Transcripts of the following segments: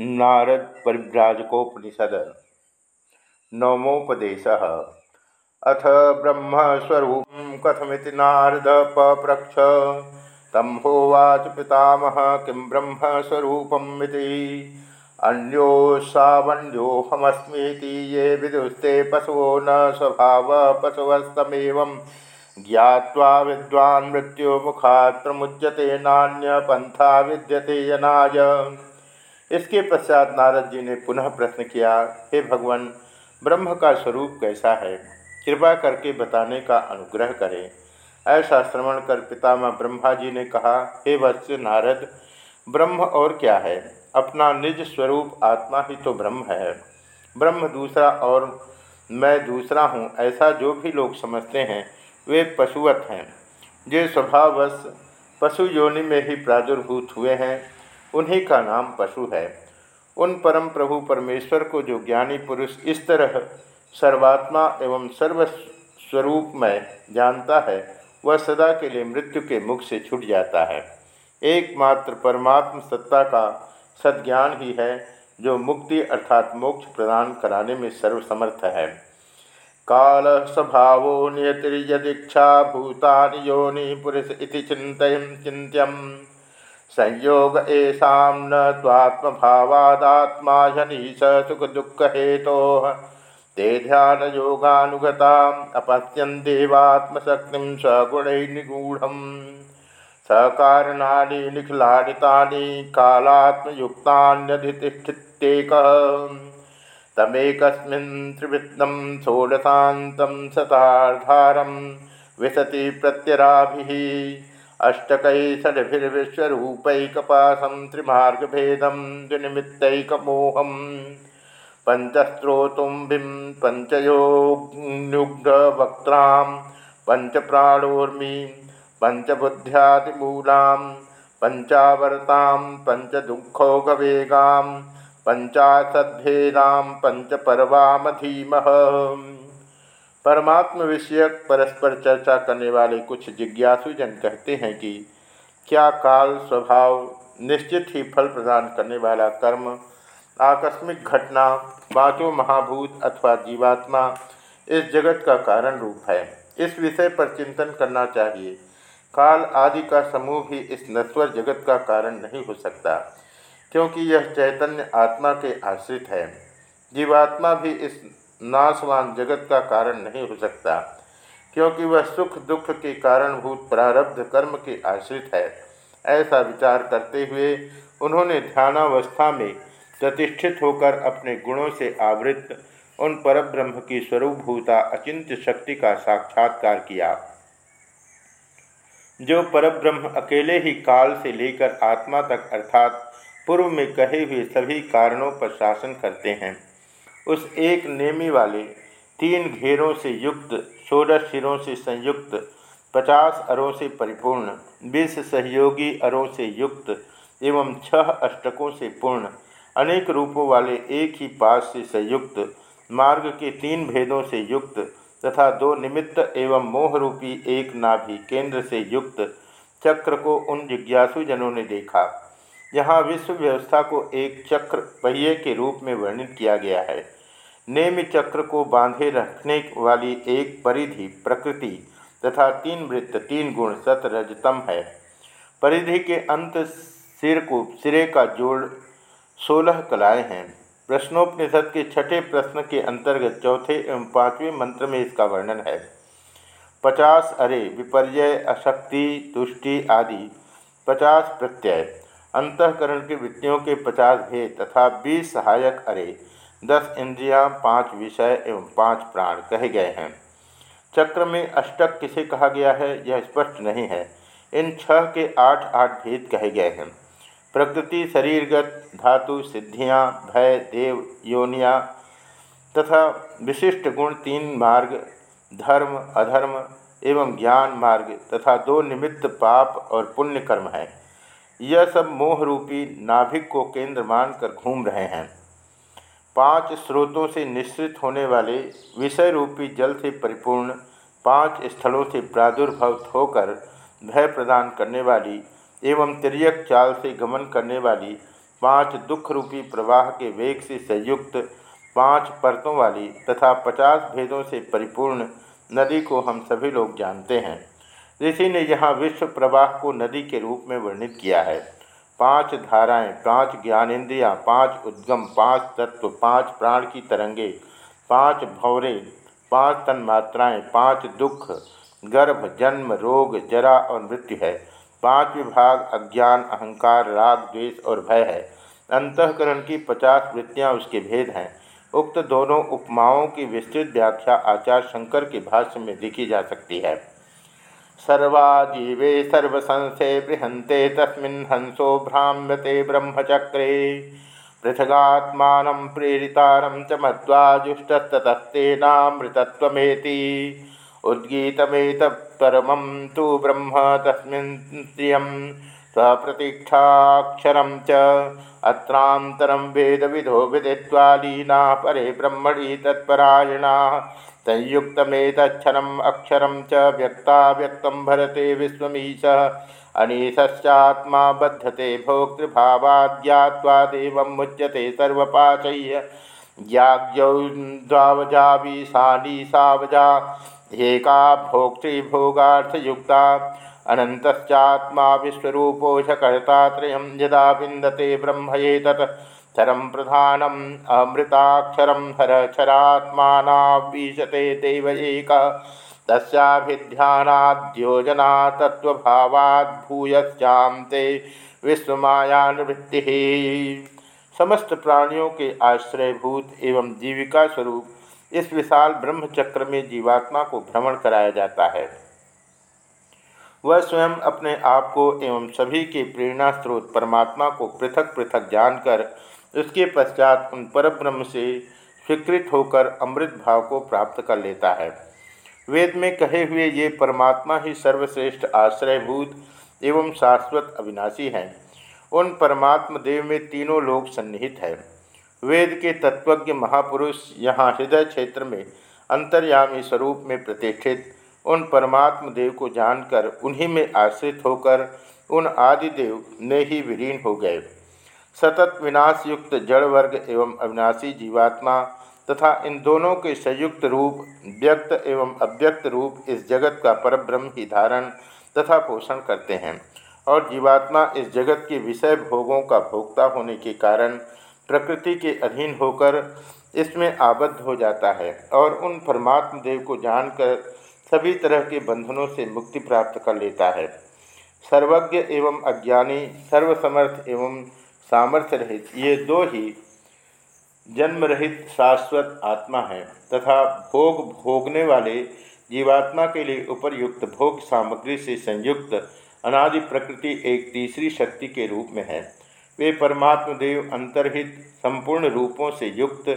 नारद परिव्राजकोपनिषद। नवमोपदेश। अथ ब्रह्मस्वरूप कथमिति नारद पप्रक्ष। तम होवाच पितामह किं ब्रह्मस्वरूपमिति। अन्योसावण्योहमस्मीति ये विदुस्ते पशवो न स्वभाव पशवस्तमेव। ज्ञावा विद्वान् मृत्यु मुखात् प्रमुच्यते नान्य पंथा विद्यते यनाय। इसके पश्चात नारद जी ने पुनः प्रश्न किया, हे भगवान, ब्रह्म का स्वरूप कैसा है? कृपा करके बताने का अनुग्रह करें। ऐसा श्रवण कर पितामह ब्रह्मा जी ने कहा, हे वत्स नारद, ब्रह्म और क्या है? अपना निज स्वरूप आत्मा ही तो ब्रह्म है। ब्रह्म दूसरा और मैं दूसरा हूँ, ऐसा जो भी लोग समझते हैं, वे पशुवत हैं। जो स्वभावश पशु योनि में ही प्रादुर्भूत हुए हैं। उन्हीं का नाम पशु है। उन परम प्रभु परमेश्वर को जो ज्ञानी पुरुष इस तरह सर्वात्मा एवं सर्वस्वरूप में जानता है, वह सदा के लिए मृत्यु के मुख से छूट जाता है। एकमात्र परमात्म सत्ता का सद्ज्ञान ही है, जो मुक्ति अर्थात मोक्ष प्रदान कराने में सर्वसमर्थ है। काल स्वभाव स्वभावो नियतिर्यदीक्षा भूतान योनि पुरुष इति चिंतन चिंत्यम संयोग ऐसा न स्वात्मभावादात्मा जनीश सुख दुख हेतो ते ध्यान योगानुगता अपश्यन देवात्मशक्ति सगुण निगूढ़ सकारणानि निखिलाड़ितानि कालात्मयुक्तान्यधिष्ठितेक तमेकस्मिन् त्रिवृत्तं षोडशान्तं शताधारं विशति प्रत्यराभिः। अष्टकैषड्भिर्विश्वरूपैकपाशं त्रिमार्गभेदं द्विनिमित्तैकमोहं पञ्चस्त्रोतुम्बिं पञ्चयोग्नुग्धवक्त्रां पञ्चप्राणोर्मी पञ्चबुद्ध्यादिमूलां पञ्चावर्तां पञ्चदुःखोगवेगां पञ्चाशद्भेदां पञ्चपर्वामधीमः परमात्म विषयक परस्पर चर्चा करने वाले कुछ जिज्ञासुजन कहते हैं कि क्या काल स्वभाव निश्चित ही फल प्रदान करने वाला कर्म, आकस्मिक घटना पाँचों महाभूत अथवा जीवात्मा इस जगत का कारण रूप है। इस विषय पर चिंतन करना चाहिए। काल आदि का समूह भी इस नश्वर जगत का कारण नहीं हो सकता, क्योंकि यह चैतन्य आत्मा के आश्रित है। जीवात्मा भी इस नाशवान जगत का कारण नहीं हो सकता, क्योंकि वह सुख दुख के कारणभूत प्रारब्ध कर्म के आश्रित है। ऐसा विचार करते हुए उन्होंने ध्यानावस्था में प्रतिष्ठित होकर अपने गुणों से आवृत उन परब्रह्म की स्वरूपभूता अचिंत्य शक्ति का साक्षात्कार किया। जो परब्रह्म अकेले ही काल से लेकर आत्मा तक अर्थात पूर्व में कहे हुए सभी कारणों पर शासन करते हैं उस एक नेमी वाले, तीन घेरों से युक्त, सोलह सिरों से संयुक्त, पचास अरों से परिपूर्ण, बीस सहयोगी अरों से युक्त एवं छह अष्टकों से पूर्ण, अनेक रूपों वाले एक ही पास से संयुक्त, मार्ग के तीन भेदों से युक्त तथा दो निमित्त एवं मोह रूपी एक नाभि केंद्र से युक्त चक्र को उन जिज्ञासु जनों ने देखा। यहाँ विश्व व्यवस्था को एक चक्र पहिए के रूप में वर्णित किया गया है। नेम चक्र को बांधे रखने वाली एक परिधि प्रकृति तथा तीन वृत्त, तीन गुण सत रजतम है। परिधि के अंत सिर को, सिरे का जोड़ सोलह कलाएँ हैं। प्रश्नोपनिषद के छठे प्रश्न के अंतर्गत चौथे एवं पाँचवें मंत्र में इसका वर्णन है। पचास अरे विपर्य अशक्ति, तुष्टि आदि, पचास प्रत्यय। अंतकरण के वृत्तियों के पचास भेद तथा बीस सहायक अरे। दस इंद्रियाँ, पाँच विषय एवं पाँच प्राण कहे गए हैं। चक्र में अष्टक किसे कहा गया है यह स्पष्ट नहीं है। इन छह के आठ आठ भेद कहे गए हैं। प्रकृति शरीरगत धातु सिद्धियाँ, भय देव योनिया तथा विशिष्ट गुण तीन मार्ग धर्म अधर्म एवं ज्ञान मार्ग तथा दो निमित्त पाप और पुण्य कर्म है। यह सब मोह रूपी नाभिक को केंद्र मानकर घूम रहे हैं। पाँच स्रोतों से निश्चित होने वाले विषय रूपी जल से परिपूर्ण पाँच स्थलों से प्रादुर्भव होकर भय प्रदान करने वाली एवं तिरक चाल से गमन करने वाली पाँच दुख रूपी प्रवाह के वेग से संयुक्त पाँच परतों वाली तथा पचास भेदों से परिपूर्ण नदी को हम सभी लोग जानते हैं। ऋषि ने यहाँ विश्व प्रवाह को नदी के रूप में वर्णित किया है। पाँच धाराएँ, पाँच ज्ञानेन्द्रियाँ पाँच उद्गम पाँच तत्व पाँच प्राण की तरंगे पाँच भौरे पाँच तन्मात्राएँ पाँच दुख गर्भ जन्म रोग जरा और मृत्यु है। पाँच विभाग अज्ञान अहंकार राग द्वेष और भय है। अंतकरण की पचास वृत्तियाँ उसके भेद हैं। उक्त दोनों उपमाओं की विस्तृत व्याख्या आचार्य शंकर के भाष्य में देखी जा सकती है। सर्वाजीवे सर्वसंसे बृहंते तस्मिन् हंसो भ्राम्यते ब्रह्मचक्रे। पृथगात्मा प्रेरितारं च मध्वाजुष्टस्ततस्तेनामृतत्वमेति। उद्गीतमेतत्परमं तो ब्रह्म तस्मिन् स्वप्रतीक्षाक्षरं च। अत्रान्तरं वेदविधो विदित्वा लीना परे ब्रह्मणि तत्परायणा। संयुक्तमेतक्षरम् अक्षरं च व्यक्ता व्यक्तं भरते विश्वमीशः। अनीशश्चात्मा बध्यते भोक्तृभावाद्यात्वा देवं मुच्यते सर्वपाशय्य ज्ञाज्ञौ द्वावजावीशानीसावजा एका भोक्तृभोगार्थयुक्ता। अनन्तश्चात्मा विश्वरूपोषकर्ता त्रयं यदा विन्दते ब्रह्मयेतत्। क्षरं प्रधानम् अमृताक्षरं हरक्षरात्मानावीशते देव एक। तस्याभिध्यानाद्योजना तत्वभावाद् भूयश्चां ते विश्वमायानुवृत्ति। समस्त प्राणियों के आश्रयभूत एवं जीविका स्वरूप इस विशाल ब्रह्मचक्र में जीवात्मा को भ्रमण कराया जाता है। वह स्वयं अपने आप को एवं सभी के प्रेरणा स्रोत परमात्मा को पृथक पृथक जानकर उसके पश्चात उन परब्रह्म से स्वीकृत होकर अमृत भाव को प्राप्त कर लेता है। वेद में कहे हुए ये परमात्मा ही सर्वश्रेष्ठ आश्रयभूत एवं शाश्वत अविनाशी हैं। उन परमात्म देव में तीनों लोग सन्निहित है। वेद के तत्वज्ञ महापुरुष यहाँ हृदय क्षेत्र में अंतर्यामी स्वरूप में प्रतिष्ठित उन परमात्म देव को जानकर उन्हीं में आश्रित होकर उन आदिदेव ने ही विलीन हो गए। सतत विनाश युक्त जड़ वर्ग एवं अविनाशी जीवात्मा तथा इन दोनों के संयुक्त रूप, व्यक्त एवं अव्यक्त रूप इस जगत का परब्रह्म ही धारण तथा पोषण करते हैं और जीवात्मा इस जगत के विषय भोगों का भोक्ता होने के कारण प्रकृति के अधीन होकर इसमें आबद्ध हो जाता है और उन परमात्म देव को जानकर सभी तरह के बंधनों से मुक्ति प्राप्त कर लेता है। सर्वज्ञ एवं अज्ञानी, सर्वसमर्थ एवं सामर्थ्य रहित ये दो ही जन्म रहित शाश्वत आत्मा है तथा भोग भोगने वाले जीवात्मा के लिए उपरयुक्त भोग सामग्री से संयुक्त अनादि प्रकृति एक तीसरी शक्ति के रूप में है। वे परमात्म देव अंतर्हित, संपूर्ण रूपों से युक्त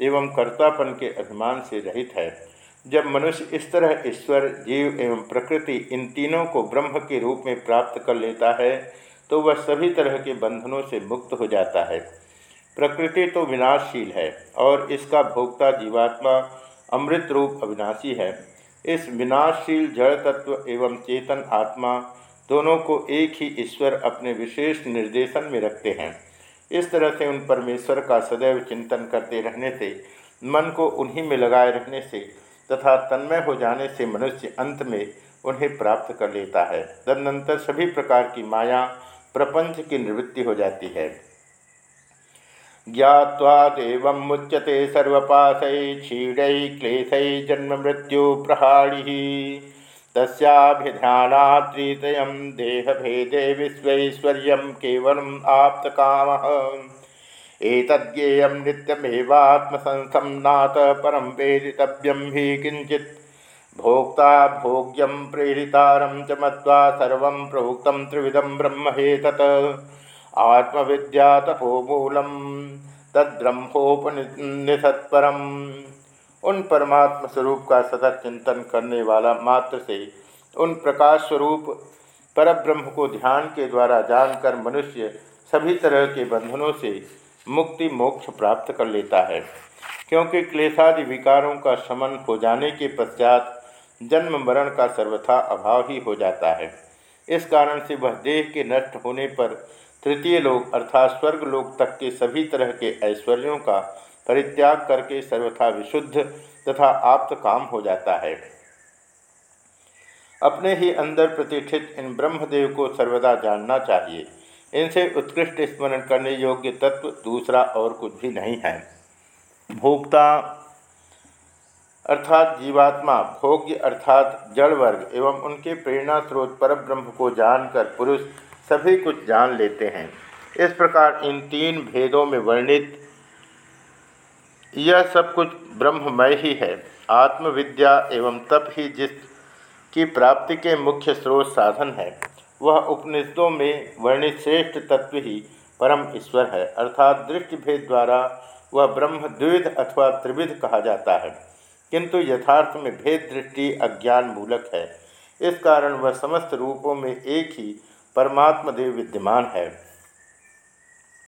एवं कर्तापन के अभिमान से रहित है। जब मनुष्य इस तरह ईश्वर, जीव एवं प्रकृति इन तीनों को ब्रह्म के रूप में प्राप्त कर लेता है तो वह सभी तरह के बंधनों से मुक्त हो जाता है। प्रकृति तो विनाशशील है और इसका भोक्ता जीवात्मा अमृत रूप अविनाशी है। इस विनाशशील जड़ तत्व एवं चेतन आत्मा दोनों को एक ही ईश्वर अपने विशेष निर्देशन में रखते हैं। इस तरह से उन परमेश्वर का सदैव चिंतन करते रहने से, मन को उन्हीं में लगाए रहने से तथा तन्मय हो जाने से मनुष्य अंत में उन्हें प्राप्त कर लेता है। तदनंतर सभी प्रकार की माया प्रपंच की निवृत्ति हो जाती है। ज्ञावादेव मुच्यते सर्वपाश क्षीण क्लेश जन्म मृत्यु प्रहाड़ी तस्भिध्यानात्रितय देह भेदे विश्वैश्वर्य केवल आप्त काम एतद्येयं नित्यमेवात्मसंस्थं नाथ परम वेदितव्यम ही किंचित भोक्ता भोग्यम प्रेरितारम च मत्वा सर्व प्रोक्त त्रिविधम ब्रह्म हेतत आत्मविद्या तद्ब्रह्मोपनिषत्परम। उन परमात्म स्वरूप का सतत चिंतन करने वाला मात्र से उन प्रकाश स्वरूप परब्रह्म को ध्यान के द्वारा जानकर मनुष्य सभी तरह के बंधनों से मुक्ति मोक्ष प्राप्त कर लेता है। क्योंकि क्लेशादि विकारों का शमन हो जाने के पश्चात जन्म मरण का सर्वथा अभाव ही हो जाता है। इस कारण से वह देह के नष्ट होने पर तृतीय लोक अर्थात स्वर्ग लोक तक के सभी तरह के ऐश्वर्यों का परित्याग करके सर्वथा विशुद्ध तथा आप्त काम हो जाता है। अपने ही अंदर प्रतिष्ठित इन ब्रह्मदेव को सर्वदा जानना चाहिए। इनसे उत्कृष्ट स्मरण करने योग्य तत्व दूसरा और कुछ भी नहीं है। भोक्ता अर्थात जीवात्मा, भोग्य अर्थात जड़ वर्ग एवं उनके प्रेरणा स्रोत पर ब्रह्म को जानकर पुरुष सभी कुछ जान लेते हैं। इस प्रकार इन तीन भेदों में वर्णित यह सब कुछ ब्रह्ममय ही है। आत्मविद्या एवं तप ही जिस की प्राप्ति के मुख्य स्रोत साधन है। वह उपनिषदों में वर्णित श्रेष्ठ तत्व ही परम ईश्वर है, अर्थात दृष्टि भेद द्वारा वह ब्रह्म द्विविध अथवा त्रिविध कहा जाता है। किंतु यथार्थ में भेद दृष्टि अज्ञान मूलक है। इस कारण वह समस्त रूपों में एक ही परमात्मा देव विद्यमान है।